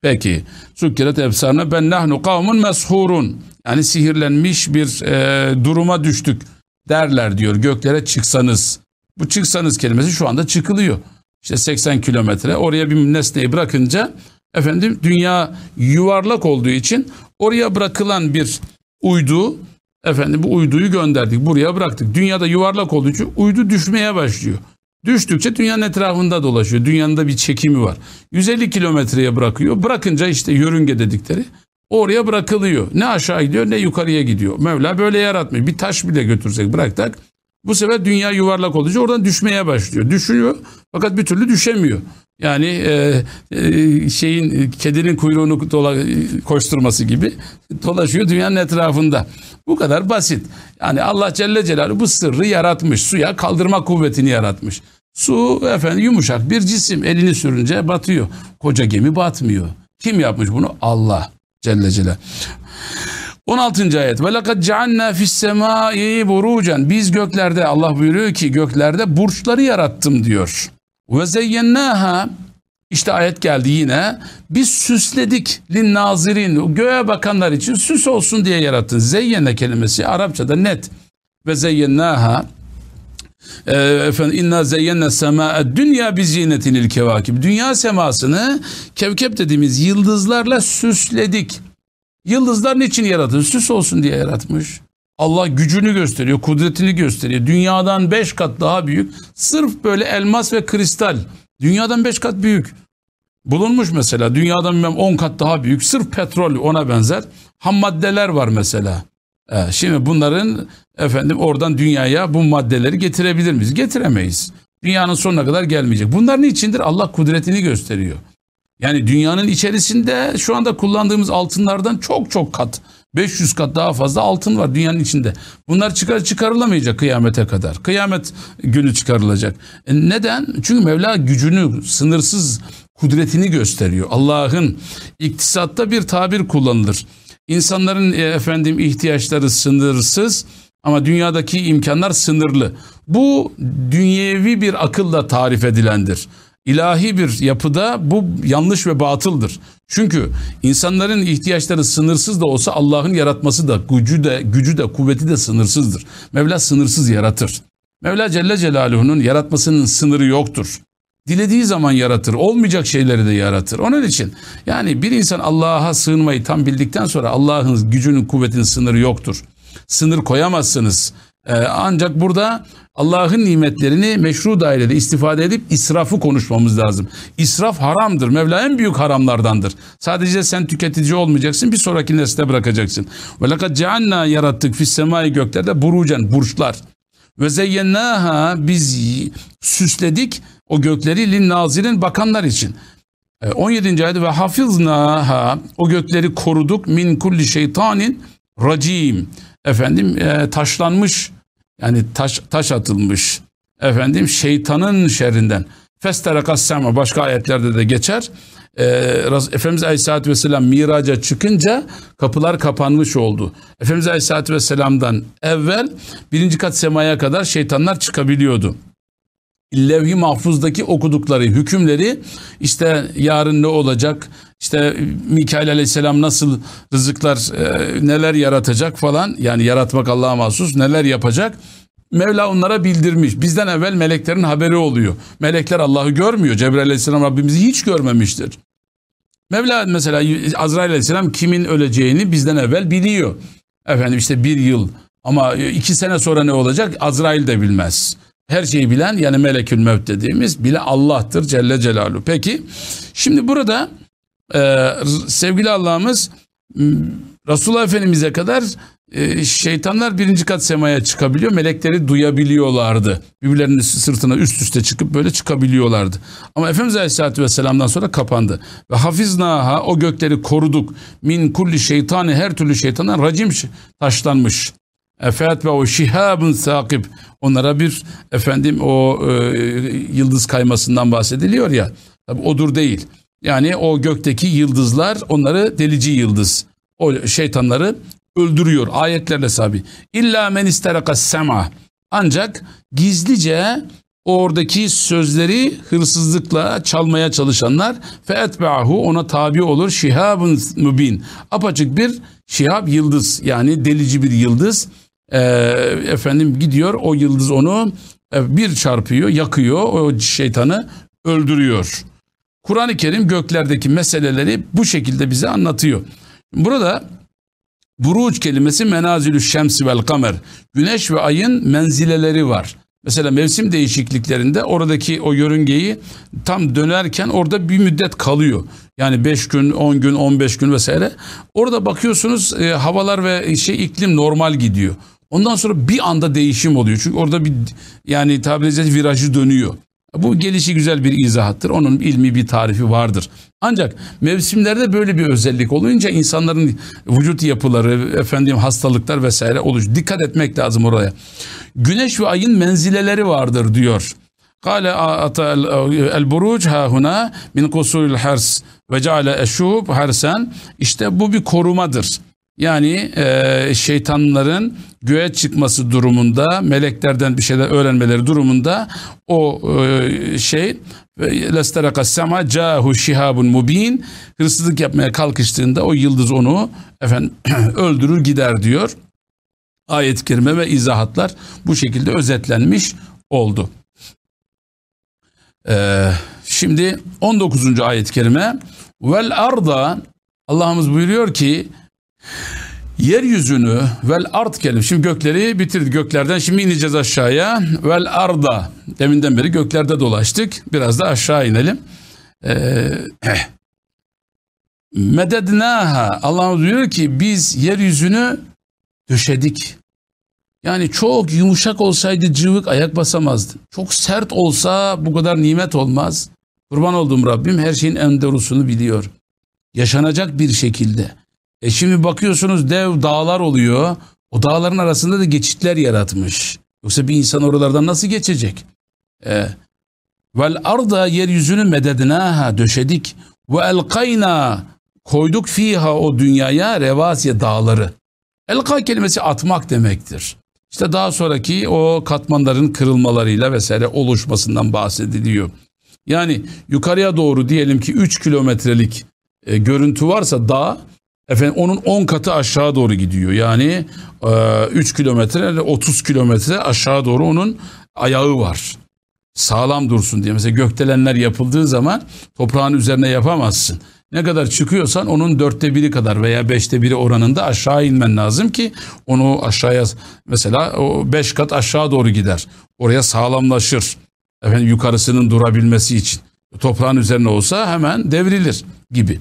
Peki. Sükkiret efsane ben nahnu kavmun meshurun. Yani sihirlenmiş bir e, duruma düştük derler diyor göklere çıksanız. Bu çıksanız kelimesi şu anda çıkılıyor. İşte 80 kilometre oraya bir nesneyi bırakınca efendim dünya yuvarlak olduğu için oraya bırakılan bir uydu efendim bu uyduyu gönderdik buraya bıraktık. Dünyada yuvarlak olduğu için uydu düşmeye başlıyor. Düştükçe dünyanın etrafında dolaşıyor. Dünyanın da bir çekimi var. 150 kilometreye bırakıyor. Bırakınca işte yörünge dedikleri oraya bırakılıyor. Ne aşağı gidiyor ne yukarıya gidiyor. Mevla böyle yaratmıyor. Bir taş bile götürsek bıraktık. Bu sefer dünya yuvarlak olunca oradan düşmeye başlıyor. Düşüyor fakat bir türlü düşemiyor. Yani e, e, şeyin kedinin kuyruğunu dola, koşturması gibi dolaşıyor dünyanın etrafında. Bu kadar basit. Yani Allah Celle Celaluhu bu sırrı yaratmış. Suya kaldırma kuvvetini yaratmış. Su efendim yumuşak bir cisim elini sürünce batıyor. Koca gemi batmıyor. Kim yapmış bunu? Allah Celle Celaluhu. 16. ayet. Ve lekad cealna fis semai burucen. Biz göklerde Allah buyuruyor ki göklerde burçları yarattım diyor. Ve zeyyennaha işte ayet geldi yine. Biz süsledik lin nazirin. Göğe bakanlar için süs olsun diye yarattı. Zeyyene kelimesi Arapçada net. Ve zeyyennaha e, efendim inna zeyyenne sema'a dünya bi zinetinil kevakib. Dünya semasını kevkep dediğimiz yıldızlarla süsledik. Yıldızlar niçin yaratıldı? Süs olsun diye yaratmış. Allah gücünü gösteriyor, kudretini gösteriyor. Dünyadan beş kat daha büyük. Sırf böyle elmas ve kristal. Dünyadan beş kat büyük. Bulunmuş mesela dünyadan bilmem 10 kat daha büyük. Sırf petrol ona benzer. Ham maddeler var mesela. Ee, şimdi bunların efendim oradan dünyaya bu maddeleri getirebilir miyiz? Getiremeyiz. Dünyanın sonuna kadar gelmeyecek. Bunlar niçindir? Allah kudretini gösteriyor. Yani dünyanın içerisinde şu anda kullandığımız altınlardan çok çok kat 500 kat daha fazla altın var dünyanın içinde. Bunlar çıkar çıkarılamayacak kıyamete kadar. Kıyamet günü çıkarılacak. E neden? Çünkü Mevla gücünü, sınırsız kudretini gösteriyor. Allah'ın iktisatta bir tabir kullanılır. İnsanların e, efendim ihtiyaçları sınırsız ama dünyadaki imkanlar sınırlı. Bu dünyevi bir akılla tarif edilendir. İlahi bir yapıda bu yanlış ve batıldır. Çünkü insanların ihtiyaçları sınırsız da olsa Allah'ın yaratması da gücü de gücü de kuvveti de sınırsızdır. Mevla sınırsız yaratır. Mevla Celle Celaluhu'nun yaratmasının sınırı yoktur. Dilediği zaman yaratır. Olmayacak şeyleri de yaratır. Onun için yani bir insan Allah'a sığınmayı tam bildikten sonra Allah'ın gücünün kuvvetinin sınırı yoktur. Sınır koyamazsınız. Ee, ancak burada Allah'ın nimetlerini meşru dairede istifade edip israfı konuşmamız lazım. İsraf haramdır. Mevla en büyük haramlardandır. Sadece sen tüketici olmayacaksın bir sonraki nesle bırakacaksın. Ve lekad ceanna yarattık fis semai göklerde burucen burçlar. Ve zeyyennaha biz süsledik o gökleri lin nazirin bakanlar için. 17. ayet ve hafiznaha o gökleri koruduk min kulli şeytanin racim. Efendim e, taşlanmış yani taş, taş atılmış efendim şeytanın şerrinden. Festerakas sema başka ayetlerde de geçer. Ee, Efendimiz Aleyhisselatü Vesselam miraca çıkınca kapılar kapanmış oldu. Efendimiz Aleyhisselatü Vesselam'dan evvel birinci kat semaya kadar şeytanlar çıkabiliyordu. Levh-i mahfuzdaki okudukları hükümleri işte yarın ne olacak işte Mikail aleyhisselam nasıl rızıklar e, neler yaratacak falan yani yaratmak Allah'a mahsus neler yapacak Mevla onlara bildirmiş. Bizden evvel meleklerin haberi oluyor. Melekler Allah'ı görmüyor. Cebrail aleyhisselam Rabbimizi hiç görmemiştir. Mevla mesela Azrail aleyhisselam kimin öleceğini bizden evvel biliyor. Efendim işte bir yıl ama iki sene sonra ne olacak Azrail de bilmez. Her şeyi bilen yani melekül mevt dediğimiz bile Allah'tır Celle Celaluhu. Peki şimdi burada e, sevgili Allah'ımız Resulullah Efendimiz'e kadar e, şeytanlar birinci kat semaya çıkabiliyor. Melekleri duyabiliyorlardı. Birbirlerinin sırtına üst üste çıkıp böyle çıkabiliyorlardı. Ama Efendimiz Aleyhisselatü Vesselam'dan sonra kapandı. Ve hafiznaha o gökleri koruduk. Min kulli şeytani her türlü şeytandan racim taşlanmış. Efet ve o şihabın sakip onlara bir efendim o e, yıldız kaymasından bahsediliyor ya. Tabi odur değil. Yani o gökteki yıldızlar onları delici yıldız. O şeytanları öldürüyor ayetlerle sabi. İlla men isteraka sema. Ancak gizlice oradaki sözleri hırsızlıkla çalmaya çalışanlar feetbe'ahu ona tabi olur şihabın mübin. Apaçık bir şihab yıldız yani delici bir yıldız. Ee, efendim gidiyor o yıldız onu e, bir çarpıyor yakıyor o şeytanı öldürüyor. Kur'an-ı Kerim göklerdeki meseleleri bu şekilde bize anlatıyor. Burada buruç kelimesi menazilü şemsi vel kamer. Güneş ve ayın menzileleri var. Mesela mevsim değişikliklerinde oradaki o yörüngeyi tam dönerken orada bir müddet kalıyor. Yani 5 gün, 10 gün, 15 gün vesaire. Orada bakıyorsunuz e, havalar ve şey iklim normal gidiyor. Ondan sonra bir anda değişim oluyor. Çünkü orada bir yani tabiri caizse virajı dönüyor. Bu gelişi güzel bir izahattır. Onun ilmi bir tarifi vardır. Ancak mevsimlerde böyle bir özellik olunca insanların vücut yapıları, efendim hastalıklar vesaire oluş. Dikkat etmek lazım oraya. Güneş ve ayın menzileleri vardır diyor. Kale ata el buruc ha huna min kusuril hers ve ceale eşub hersen. İşte bu bir korumadır. Yani e, şeytanların göğe çıkması durumunda, meleklerden bir şeyler öğrenmeleri durumunda o e, şey lesteraka sema cahu şihabun mubin hırsızlık yapmaya kalkıştığında o yıldız onu efendim öldürür gider diyor. Ayet-i kerime ve izahatlar bu şekilde özetlenmiş oldu. Ee, şimdi 19. ayet-i kerime vel arda Allah'ımız buyuruyor ki yeryüzünü vel art kelim. Şimdi gökleri bitirdik göklerden. Şimdi ineceğiz aşağıya. Vel arda. Deminden beri göklerde dolaştık. Biraz da aşağı inelim. Ee, medednaha. Allah'ımız diyor ki biz yeryüzünü döşedik. Yani çok yumuşak olsaydı cıvık ayak basamazdı. Çok sert olsa bu kadar nimet olmaz. Kurban olduğum Rabbim her şeyin en doğrusunu biliyor. Yaşanacak bir şekilde. E şimdi bakıyorsunuz dev dağlar oluyor. O dağların arasında da geçitler yaratmış. Yoksa bir insan oralardan nasıl geçecek? E, Vel arda yeryüzünü medednaha döşedik. Ve elkayna koyduk fiha o dünyaya revasiye dağları. Elka kelimesi atmak demektir. İşte daha sonraki o katmanların kırılmalarıyla vesaire oluşmasından bahsediliyor. Yani yukarıya doğru diyelim ki 3 kilometrelik e, görüntü varsa dağ efendim onun 10 katı aşağı doğru gidiyor. Yani e, 3 kilometre 30 kilometre aşağı doğru onun ayağı var. Sağlam dursun diye. Mesela gökdelenler yapıldığı zaman toprağın üzerine yapamazsın. Ne kadar çıkıyorsan onun dörtte biri kadar veya beşte biri oranında aşağı inmen lazım ki onu aşağıya mesela o beş kat aşağı doğru gider. Oraya sağlamlaşır. Efendim yukarısının durabilmesi için. Toprağın üzerine olsa hemen devrilir gibi.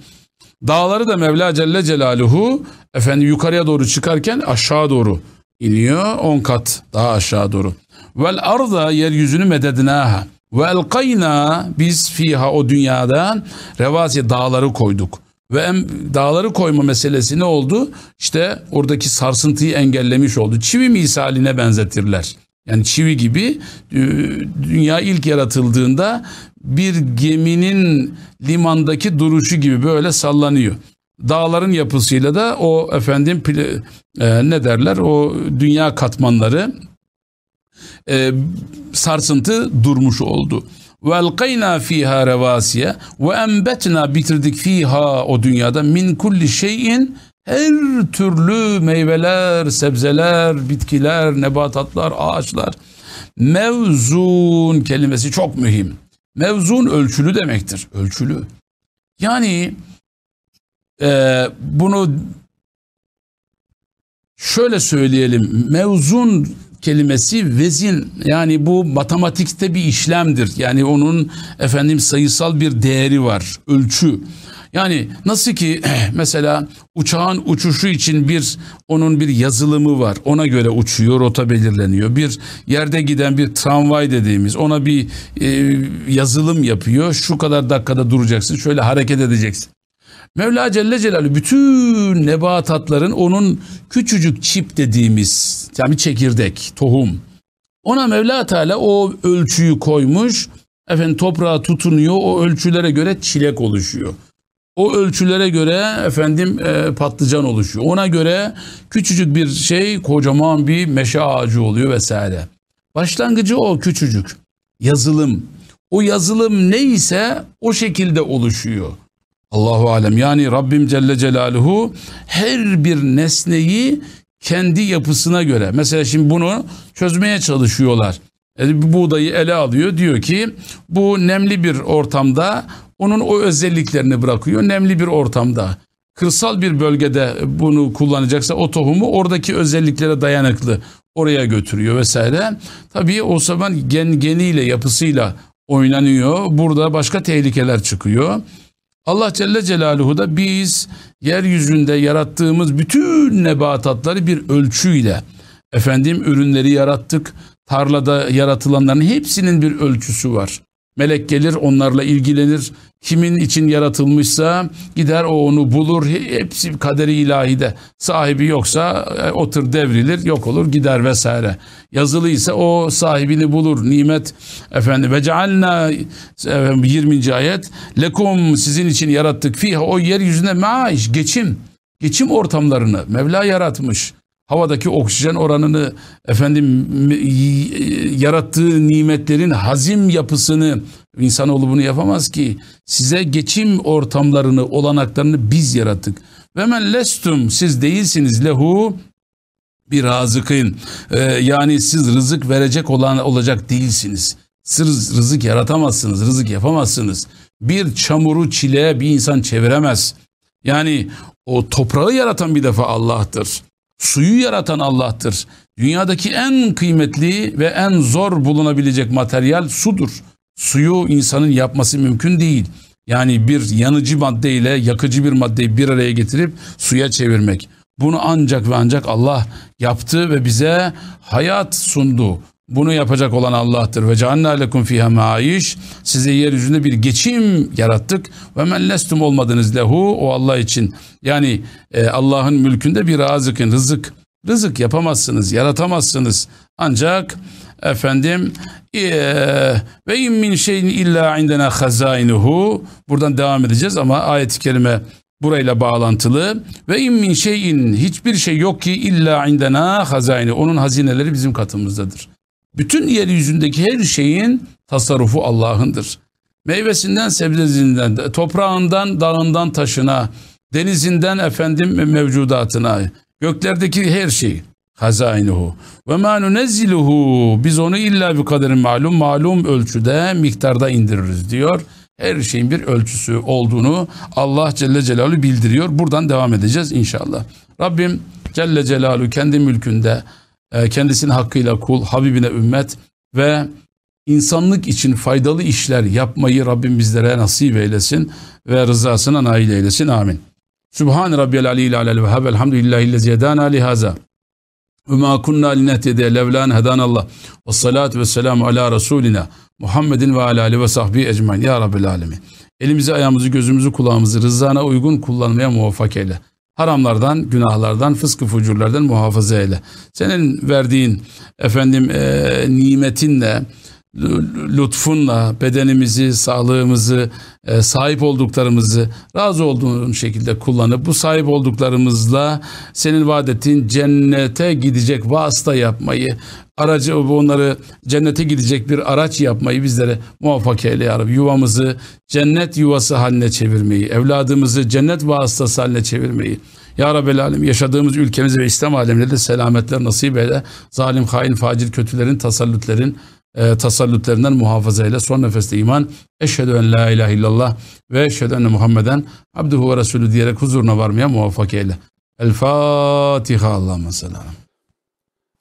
Dağları da Mevla Celle Celaluhu efendim yukarıya doğru çıkarken aşağı doğru iniyor. On kat daha aşağı doğru. Vel arda yeryüzünü medednaha. Ve elkayna biz fiha o dünyada revasi dağları koyduk. Ve em, dağları koyma meselesi ne oldu? İşte oradaki sarsıntıyı engellemiş oldu. Çivi misaline benzetirler. Yani çivi gibi dünya ilk yaratıldığında bir geminin limandaki duruşu gibi böyle sallanıyor. Dağların yapısıyla da o efendim e, ne derler o dünya katmanları e, sarsıntı durmuş oldu. Fiha revasiye ve embetna bitirdik fiha o dünyada min kulli şeyin her türlü meyveler, sebzeler, bitkiler, nebatatlar, ağaçlar. Mevzun kelimesi çok mühim. Mevzun ölçülü demektir. Ölçülü. Yani e, bunu şöyle söyleyelim. Mevzun kelimesi vezin yani bu matematikte bir işlemdir. Yani onun efendim sayısal bir değeri var, ölçü. Yani nasıl ki mesela uçağın uçuşu için bir onun bir yazılımı var. Ona göre uçuyor, rota belirleniyor. Bir yerde giden bir tramvay dediğimiz ona bir e, yazılım yapıyor. Şu kadar dakikada duracaksın, şöyle hareket edeceksin. Mevla Celle Celaluhu bütün nebatatların onun küçücük çip dediğimiz yani çekirdek, tohum. Ona Mevla Teala o ölçüyü koymuş. Efendim toprağa tutunuyor. O ölçülere göre çilek oluşuyor. O ölçülere göre efendim e, patlıcan oluşuyor. Ona göre küçücük bir şey kocaman bir meşe ağacı oluyor vesaire. Başlangıcı o küçücük. Yazılım. O yazılım neyse o şekilde oluşuyor. Allahu alem yani Rabbim Celle Celaluhu her bir nesneyi kendi yapısına göre mesela şimdi bunu çözmeye çalışıyorlar. Yani bir buğdayı ele alıyor diyor ki bu nemli bir ortamda onun o özelliklerini bırakıyor nemli bir ortamda. Kırsal bir bölgede bunu kullanacaksa o tohumu oradaki özelliklere dayanıklı oraya götürüyor vesaire. Tabii o zaman gen geniyle yapısıyla oynanıyor. Burada başka tehlikeler çıkıyor. Allah Celle Celaluhu da biz yeryüzünde yarattığımız bütün nebatatları bir ölçüyle efendim ürünleri yarattık. Tarlada yaratılanların hepsinin bir ölçüsü var. Melek gelir onlarla ilgilenir. Kimin için yaratılmışsa gider o onu bulur. Hepsi kaderi ilahide. Sahibi yoksa e, otur devrilir, yok olur, gider vesaire. Yazılıysa o sahibini bulur. Nimet efendim ve cealna 20. ayet lekum sizin için yarattık fiha o yeryüzünde maaş geçim. geçim ortamlarını Mevla yaratmış. Havadaki oksijen oranını efendim yarattığı nimetlerin hazim yapısını insanoğlu bunu yapamaz ki. Size geçim ortamlarını, olanaklarını biz yarattık. Ve men lestum siz değilsiniz lehu bir razıkın. Ee, yani siz rızık verecek olan olacak değilsiniz. Siz rızık yaratamazsınız, rızık yapamazsınız. Bir çamuru çileğe bir insan çeviremez. Yani o toprağı yaratan bir defa Allah'tır. Suyu yaratan Allah'tır. Dünyadaki en kıymetli ve en zor bulunabilecek materyal sudur. Suyu insanın yapması mümkün değil. Yani bir yanıcı maddeyle yakıcı bir maddeyi bir araya getirip suya çevirmek. Bunu ancak ve ancak Allah yaptı ve bize hayat sundu. Bunu yapacak olan Allah'tır. Ve ceanna lekum fiha maiş. Size yeryüzünde bir geçim yarattık. Ve men olmadınız lehu. O Allah için. Yani e, Allah'ın mülkünde bir razıkın, rızık. Rızık yapamazsınız, yaratamazsınız. Ancak efendim e, ve in min şeyin illa indena hazainuhu. Buradan devam edeceğiz ama ayet-i kerime burayla bağlantılı. Ve in min şeyin hiçbir şey yok ki illa indena hazaini. Onun hazineleri bizim katımızdadır. Bütün yeryüzündeki her şeyin tasarrufu Allah'ındır. Meyvesinden, sebzesinden, toprağından, dağından, taşına, denizinden efendim mevcudatına, göklerdeki her şey hazainuhu ve ma nunezziluhu biz onu illa bir kaderin malum malum ölçüde miktarda indiririz diyor. Her şeyin bir ölçüsü olduğunu Allah Celle Celaluhu bildiriyor. Buradan devam edeceğiz inşallah. Rabbim Celle Celaluhu kendi mülkünde e, kendisinin hakkıyla kul, Habibine ümmet ve insanlık için faydalı işler yapmayı Rabbim bizlere nasip eylesin ve rızasına nail eylesin. Amin. Sübhan Rabbiyel Aliyyil Alel Vehhab Elhamdülillahi lezi yedana lihaza ve ma kunna linehtediye levlan hedanallah ve salatu ve selamu ala Resulina Muhammedin ve ala alihi ve sahbihi ecmain ya Rabbil alemin. Elimizi, ayağımızı, gözümüzü, kulağımızı rızana uygun kullanmaya muvaffak eyle haramlardan, günahlardan, fıskı fucurlardan muhafaza eyle. Senin verdiğin efendim e, nimetinle, lütfunla bedenimizi, sağlığımızı, e, sahip olduklarımızı razı olduğun şekilde kullanıp bu sahip olduklarımızla senin vaat ettiğin cennete gidecek vasıta yapmayı, aracı onları cennete gidecek bir araç yapmayı bizlere muvaffak eyle ya Rabbi. Yuvamızı cennet yuvası haline çevirmeyi, evladımızı cennet vasıtası haline çevirmeyi, ya Rabbi Alem yaşadığımız ülkemize ve İslam aleminde de selametler nasip eyle. Zalim, hain, facir, kötülerin, tasallütlerin, e, tasallutlerinden muhafaza eyle. Son nefeste iman. Eşhedü en la ilahe illallah ve eşhedü enne Muhammeden abduhu ve resulü diyerek huzuruna varmaya muvaffak eyle. El Fatiha Allah'ıma selam.